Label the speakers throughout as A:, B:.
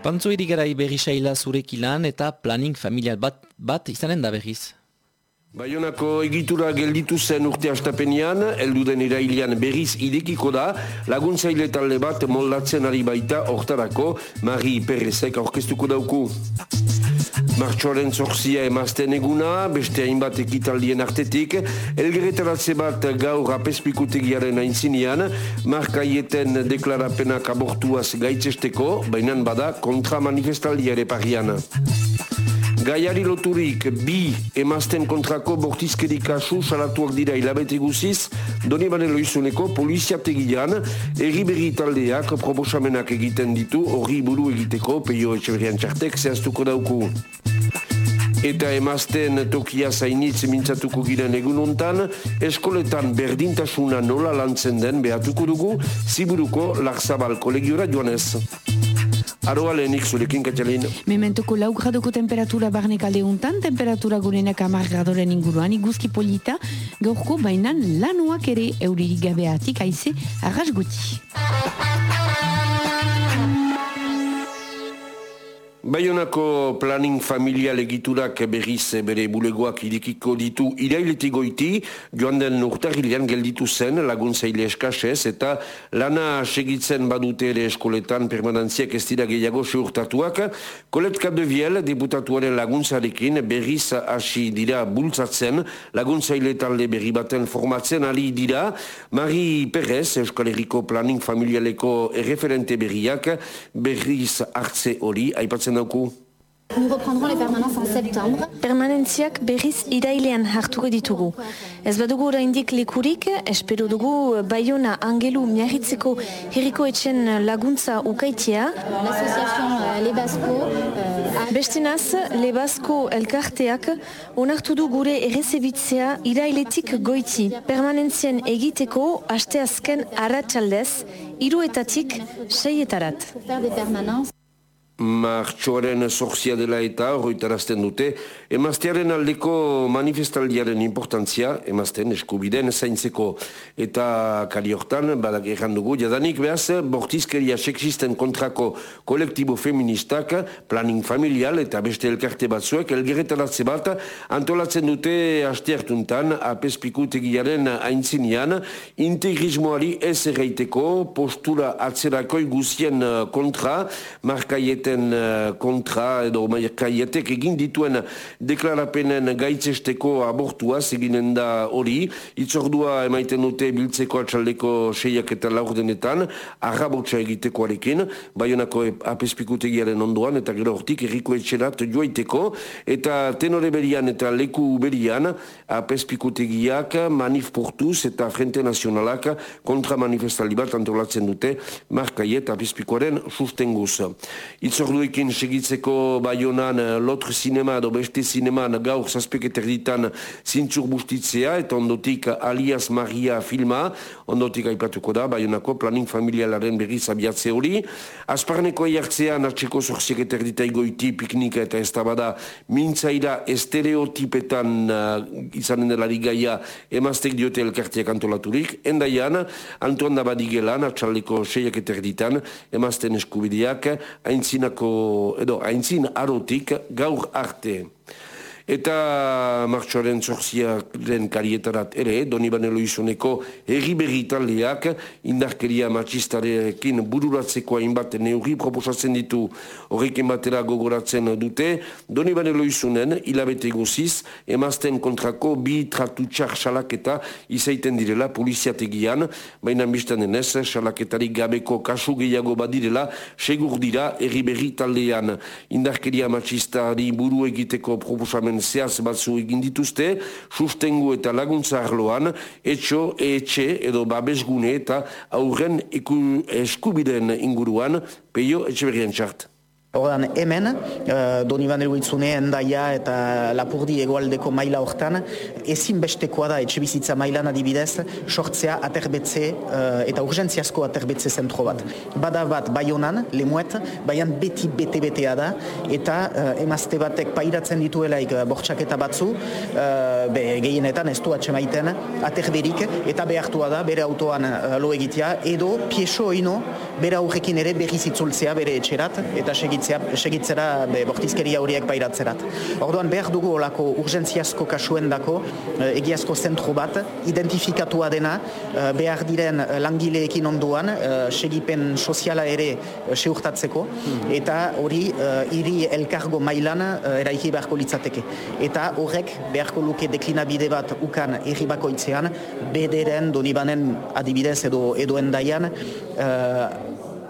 A: Pantzo irigarai berri saila zurek ilan eta planning familial bat, bat izanen da berriz.
B: Baionako egitura gelditu zen urte astapenean, elduden irailian berriz idekiko da, laguntzaile talde bat moldatzen ari baita hortarako, Mari Perezek aurkeztuko dauku. Martxoaren zorzia emazten eguna, beste hainbat ekitaldien artetik, elgeretaratze bat gaur apespikutegiaren aintzinean, markaieten deklarapenak abortuaz gaitzesteko, bainan bada kontra manifestaldiare parian. Gaiari loturik bi emazten kontrako bortizkerik kasu salatuak dira hilabete guziz, doni banelo izuneko poliziategian erri berri taldeak proposamenak egiten ditu horri buru egiteko peio etxeberian txartek zehaztuko dauku. Eta emazten tokia zainitz mintzatuko giren egun hontan, eskoletan berdintasuna nola lantzen den behatuko dugu, ziburuko larzabal kolegiora joanez. Aroa lehenik zurekin katxalin.
C: Mementuko lau gradoko temperatura barnek alde untan, temperatura gurenak amar gradoren inguruan, iguzki polita, gaurko bainan lanuak ere euririk gabeatik aize arras guti.
B: Baionako planning familial egiturak berriz bere bulegoak idikiko ditu iraileti goiti, joan den urtarilean gelditu zen laguntzaile eskasez eta lana segitzen badute ere eskoletan permanentziak ez dira gehiago seurtatuak. Kolet Kadeviel, deputatuaren laguntzarekin berriz hasi dira bultzatzen laguntzaile talde berri baten formatzen ali dira. Mari Perez, Euskal Herriko planning familialeko erreferente berriak berriz hartze hori, aipatzen
D: Nous reprendrons les permanences en septembre.
E: Permanentziak berriz irailean hartuko ditugu. Ez badugu oraindik lekurik, espero dugu Bayona Angelu miarritzeko herriko etxen laguntza ukaitia.
D: L'association Les Basco euh,
E: Bestenaz, Lebasko elkarteak onartu du gure errezebitzea irailetik goiti. Permanentzien egiteko asteazken arratsaldez, hiruetatik seietarat.
B: Martxoaren zorzia dela eta horretarazten dute, emaztearen aldeko manifestaldiaren importantzia, emazten eskubiden zaintzeko. Eta kari hortan, badak dugu, jadanik behaz, bortizkeria seksisten kontrako kolektibo feministak, planning familial eta beste elkarte batzuek, elgerretaratze bat, antolatzen dute asteartuntan, apespikutegiaren aintzinean, integrismoari ez erreiteko, postura atzerakoi guzien kontra, markaieten uh, kontra edo maierkaietek egin dituen deklarapenen gaitzesteko abortua eginen da hori. Itzordua emaiten dute biltzeko atxaldeko seiak eta laurdenetan, arrabotsa egitekoarekin, baionako apespikutegiaren ondoan, eta gero hortik erriko etxerat joaiteko, eta tenore berian eta leku berian apespikutegiak manif portuz eta Frente Nazionalak kontra manifestaldi bat antolatzen dute markaiet apespikoaren sustenguz. Itz itzorduekin segitzeko baionan eh, lotre sinema edo beste sineman gaur zazpeketer ditan zintzur bustitzea eta ondotik alias Maria filma. Ondotik aipatuko da baionako planning familialaren berriz abiatze hori. Azparneko eartzean atxeko zorzeketer dita igoiti piknika eta ez bada mintzaira estereotipetan uh, izanen delari gaia emaztek diote elkartiak antolaturik. Endaian Antoan da badigelan atxaleko seiaketer ditan emazten eskubideak aintzina edo aintzin arotik gaur arte. Eta martxoaren zorziaren karietarat ere, doni banelo izuneko erri berri taldeak indarkeria matxistarekin bururatzeko hainbat neurri proposatzen ditu horrekin batera gogoratzen dute. Doni banelo izunen, hilabete guziz, emazten kontrako bi tratu txar salaketa izaiten direla poliziategian, baina biztan denez, salaketari gabeko kasu gehiago badirela, segur dira erri berri taldean indarkeria matxistari buru egiteko proposamen zehaz batzu egin dituzte, sustengu eta laguntza arloan, etxo, etxe edo babesgune eta aurren eskubiden inguruan, peio etxe berrien txart.
F: Hordan hemen, uh, Doni Banero endaia eta Lapurdi egoaldeko maila hortan, ezin bestekoa da etxe bizitza mailan adibidez, sortzea aterbetze uh, eta urgentziazko aterbetze zentro bat. Bada bat baionan, lemuet, baian beti bete-betea da, eta uh, emazte batek pairatzen dituelaik uh, bortxaketa batzu, uh, be, gehienetan ez du atxemaiten aterberik, eta behartua da bere autoan uh, lo egitea, edo pieso oino bere aurrekin ere berriz itzultzea bere etxerat, eta segit segitzea, segitzera be, bortizkeria horiek bairatzerat. Orduan behar dugu olako urgentziazko kasuen dako eh, egiazko zentro bat, identifikatua dena, eh, behar diren langileekin onduan, eh, segipen soziala ere seurtatzeko, hmm. eta hori hiri elkargo mailan eraiki beharko litzateke. Eta horrek beharko luke deklinabide bat ukan erri bakoitzean, bederen, donibanen adibidez edo, edo endaian,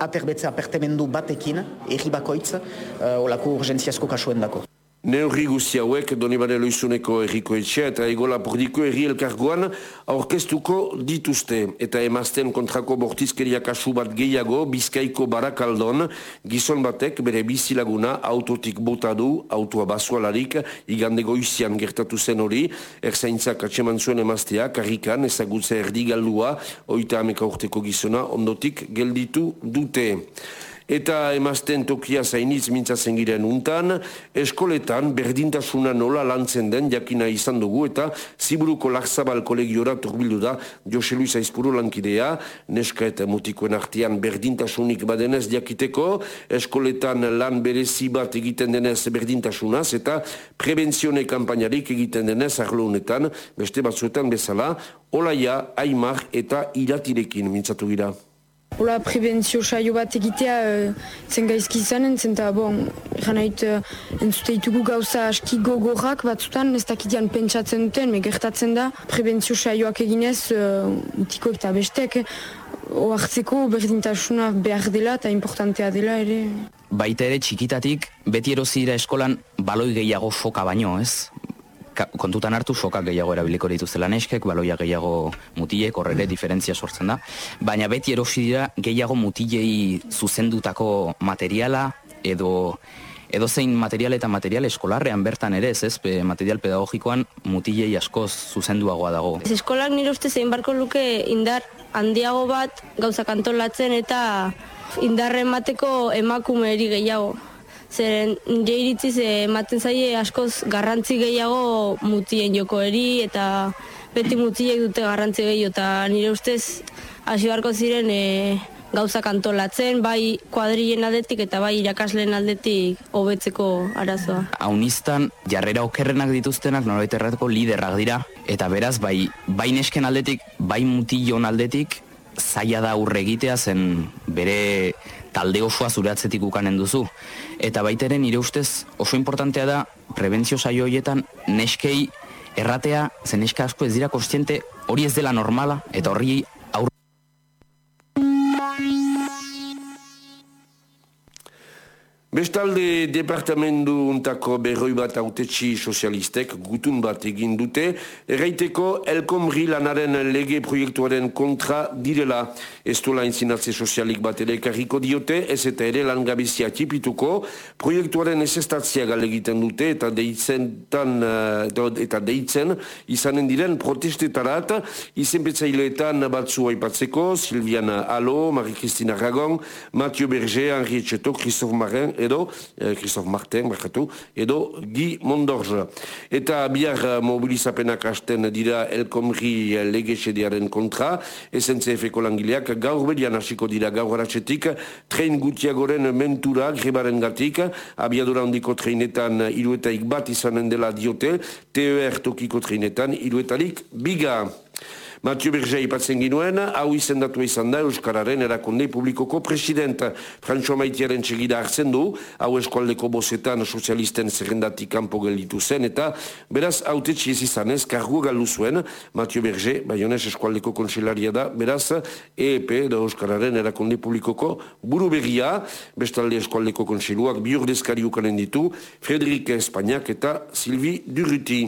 F: aterbetze apertemendu batekin, erri bakoitz, uh, olako urgentziazko kasuen dako.
B: Neurri guzti hauek Donibane Loizuneko erriko etxea eta egola pordiko erri elkargoan aurkeztuko dituzte. Eta emazten kontrako bortizkeria kasu bat gehiago bizkaiko barakaldon gizon batek bere bizilaguna autotik bota du, autoa basualarik igandego izian gertatu zen hori, erzaintzak atseman zuen emaztea, karrikan ezagutza erdi galdua, oita ameka urteko gizona ondotik gelditu dute eta emazten tokia zainitz mintzatzen giren untan, eskoletan berdintasuna nola lantzen den jakina izan dugu eta ziburuko lakzabal kolegiora turbildu da Jose Luis Aizpuru lankidea, neska eta mutikoen artian berdintasunik badenez jakiteko, eskoletan lan berezi bat egiten denez berdintasunaz eta prebenzione kampainarik egiten denez arlo honetan, beste batzuetan bezala, Olaia, Aimar eta Iratirekin mintzatu gira.
G: Ola prebentzio saio bat egitea uh, zen gaizki izanen, zen eta bon, egan hait uh, entzute gauza aski gogorrak batzutan, ez dakitian pentsatzen duten, me gertatzen da, prebentzio saioak eginez, uh, utiko eta bestek, oartzeko berdintasuna behar dela eta importantea dela ere.
H: Baita ere txikitatik, beti erozira eskolan baloi gehiago foka baino, ez? Kontutan hartu sokak gehiago erabiliko dituzela neskek, baloia gehiago mutilek, horrele diferentzia sortzen da. Baina beti erosi dira gehiago mutilei zuzendutako materiala edo edo zein material eta material eskolarrean bertan ere ez, ez material pedagogikoan mutilei askoz zuzenduagoa dago.
I: Ez eskolak nire uste zein barko luke indar handiago bat gauza kantolatzen eta indarren mateko emakumeeri gehiago. Zeren, nire iritziz ematen zaie askoz garrantzi gehiago mutien jokoeri eta beti mutiek dute garrantzi gehiago eta nire ustez hasi barko ziren e, gauza kantolatzen, bai kuadrien aldetik eta bai irakasleen aldetik hobetzeko arazoa.
H: Haunistan, jarrera okerrenak dituztenak norbait errateko liderrak dira, eta beraz, bai, bai nesken aldetik, bai mutilon aldetik, zaila da aurre zen bere talde osoa zuratzetik ukanen duzu. Eta baiteren nire ustez oso importantea da prebentzio saio horietan neskei erratea, zen neska asko ez dira kostiente hori ez dela normala eta horri
B: Bestalde departamendu untako berroi bat autetxi sozialistek gutun bat egin dute, erraiteko elkomri lanaren lege proiektuaren kontra direla. Ez du lain zinatze sozialik bat ere karriko diote, ez eta ere langabizia tipituko, proiektuaren ezestatzia galegiten dute eta deitzen, tan, uh, eta deitzen izanen diren protestetarat, izen petzaileetan batzu aipatzeko, Silviana Alo, Marie-Christina Ragon, Mathieu Berger, Henri Etxeto, Christophe Marin, edo, eh, Christophe Martin, bakatu, edo Guy Mondorge. Eta bihar eh, mobilizapenak hasten dira elkomri legesediaren kontra, SNCF-eko langileak gaur bedian hasiko dira gaur haratsetik, tren gutiagoren mentura grebaren gatik, abiadura handiko trenetan iruetaik bat izanen dela diote, TER tokiko trenetan iruetalik biga. Mathieu Berger ipatzen ginuen, hau izendatu izan da Euskararen erakunde publikoko presidenta. Francho Maitiaren txegida hartzen du, hau eskualdeko bozetan sozialisten zerrendatik kanpo gelditu zen, eta beraz haute txiez izan ez, kargu galu zuen, Mathieu Berger, baionez eskualdeko konsilaria da, beraz EEP, da Euskararen erakunde publikoko buru berria, bestalde eskualdeko konsiluak biordezkari ukanen ditu, Frederik Espainiak eta Sylvie Durruti.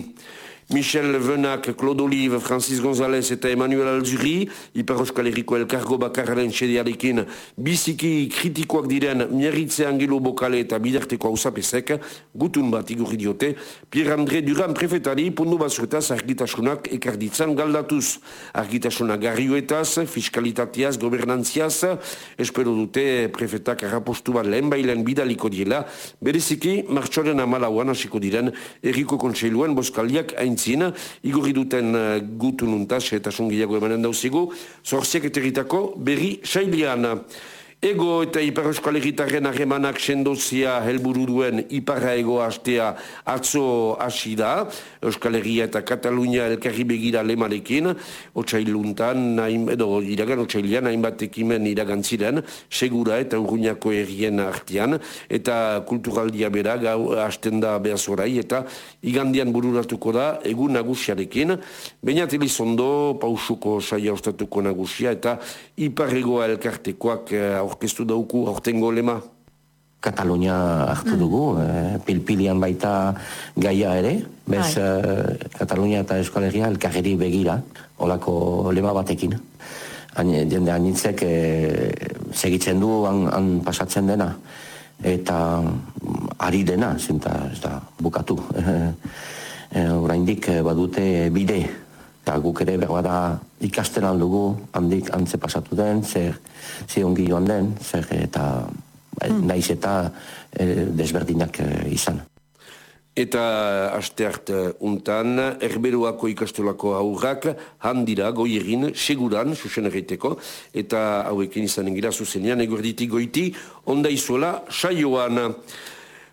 B: Michel Venak, Claude Olive, Francis González eta Emmanuel Alzuri, Ipar Euskal Herriko Elkargo Bakarraren txediarekin biziki kritikoak diren miarritze angelo bokale eta bidarteko hausapesek, gutun bat igurri diote, Pierre-André Duran prefetari pundu batzuetaz argitasunak ekarditzan galdatuz. Argitasuna garrioetaz, fiskalitateaz, gobernantziaz, espero dute prefetak arrapostu bat lehen bailen bidaliko diela, bereziki martxoren amalauan hasiko diren erriko kontseiluen boskaliak hain aintzin, igurri duten uh, gutun untaz eta sungiago emanen dauzigu, zorziak eteritako berri sailian. Ego eta Ipar Euskal Herritarren harremanak sendozia helburu duen Iparra Ego hastea atzo hasi da, Euskal Herria eta Katalunia elkarri begira lemarekin, otxailuntan, edo iragan otxailian, hainbat ekimen iragan ziren, segura eta urruñako herrien artian, eta kulturaldia bera gau hasten da behazorai, eta igandian bururatuko da, egun nagusiarekin, bainat elizondo, pausuko saia ostatuko nagusia, eta Ipar Egoa elkartekoak eh, aurkeztu dauku aurtengo lema?
J: Katalunia hartu mm. dugu, eh, pilpilian baita gaia ere, bez bai. eh, Katalunia eta Eskolegia elkarri begira, olako lema batekin. Hain, jende hainitzek eh, segitzen du han, han pasatzen dena, eta mm, ari dena, zinta ez da bukatu. Horaindik eh, badute bide, eta guk ere behar da ikasten aldugu, handik antze pasatu den, zer, zer ongi joan den, zer eta mm. naiz eta e, desberdinak e, izan.
B: Eta asteart untan, erberuako ikastolako aurrak handira goierin seguran, susen erreiteko, eta hauekin izan engira zuzenean, egorditik goiti, onda izuela, saioan.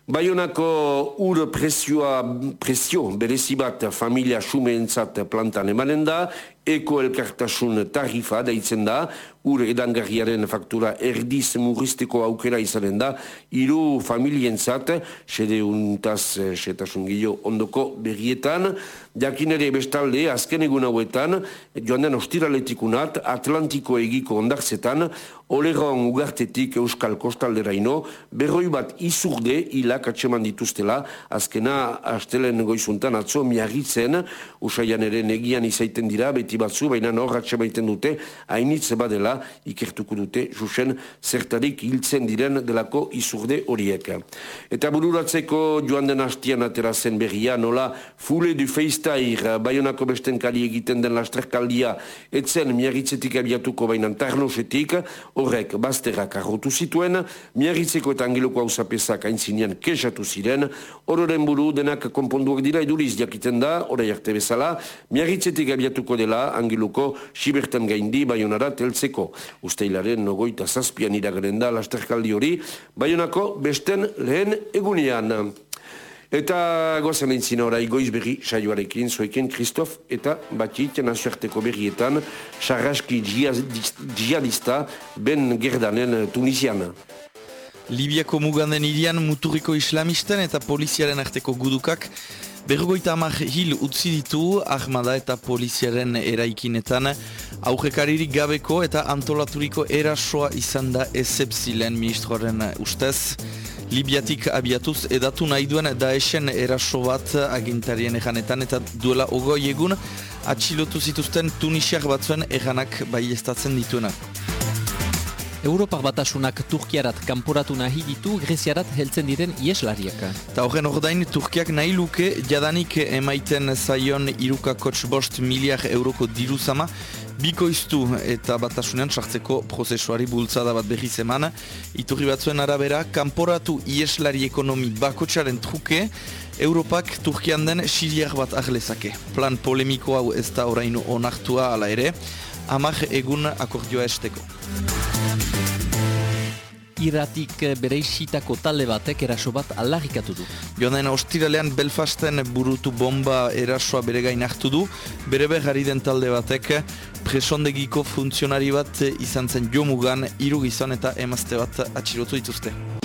B: Baionako ur presioa, presio berezibat familia sumeentzat plantan emanen da, eko elkartasun tarifa daitzen da, ur edangarriaren faktura erdiz murrizteko aukera izanen da, iru familientzat, sede untaz, setasun gillo ondoko berrietan, jakin ere bestalde, azken egun hauetan, joan den ostiraletikunat, Atlantiko egiko ondartzetan, oleron ugartetik euskal kostalderaino, berroi bat izurde hilak atseman dituztela, azkena astelen goizuntan atzo miarritzen, usaian ere negian izaiten dira, beti batzu, baina norratxe baiten dute, hainitz badela ikertuko dute, jusen zertarik hiltzen diren delako izurde horiek. Eta bururatzeko joan den hastian aterazen berria, nola fule du feiztair, baionako besten kali egiten den lasterkaldia, etzen miarritzetik abiatuko bainan tarnosetik, horrek bazterrak arrotu zituen, miarritzeko eta angeloko hau zapesak haintzinean kesatu ziren, hororen buru denak konponduak dira eduriz jakiten da, orai arte bezala, miarritzetik abiatuko dela, angiluko sibertan gaindi baionara teltzeko. Usteilaren nogoita zazpian iragaren da lasterkaldi hori, baionako besten lehen egunean. Eta gozen entzina orai goiz berri saioarekin, zoekin Kristof eta batit nazioarteko berrietan, sarraski jihadista ben gerdanen tunisiana.
K: Libiako muganden irian muturiko islamisten eta poliziaren arteko gudukak Berrogoita amak hil utzi ditu ahmada eta poliziaren eraikinetan aurrekaririk gabeko eta antolaturiko erasoa izan da ezepzilen ministroaren ustez. Libiatik abiatuz edatu nahi duen daesen eraso bat agintarien eganetan eta duela ogoi egun atxilotu zituzten tunisiak batzuen eganak bai dituenak.
A: Europar batasunak Turkiarat kanporatu nahi ditu Greziarat heltzen diren ieslariak.
K: Ta horren ordain Turkiak nahi luke jadanik emaiten zaion irukakotx bost miliar euroko diruzama bikoiztu eta batasunean sartzeko prozesuari bultzada bat berri zeman. Iturri batzuen arabera, kanporatu ieslari ekonomi bakotxaren truke, Europak Turkian den siriak bat ahlezake. Plan polemiko hau ez da oraino onartua ala ere, amak egun akordioa esteko
A: iratik bereizitako talde batek eraso bat aldarrikatu du.
K: Joan ostiralean Belfasten burutu bomba erasoa bere gain hartu du, bere behar den talde batek presondegiko funtzionari bat izan zen jomugan, irugizan eta emazte bat atxirotu dituzte.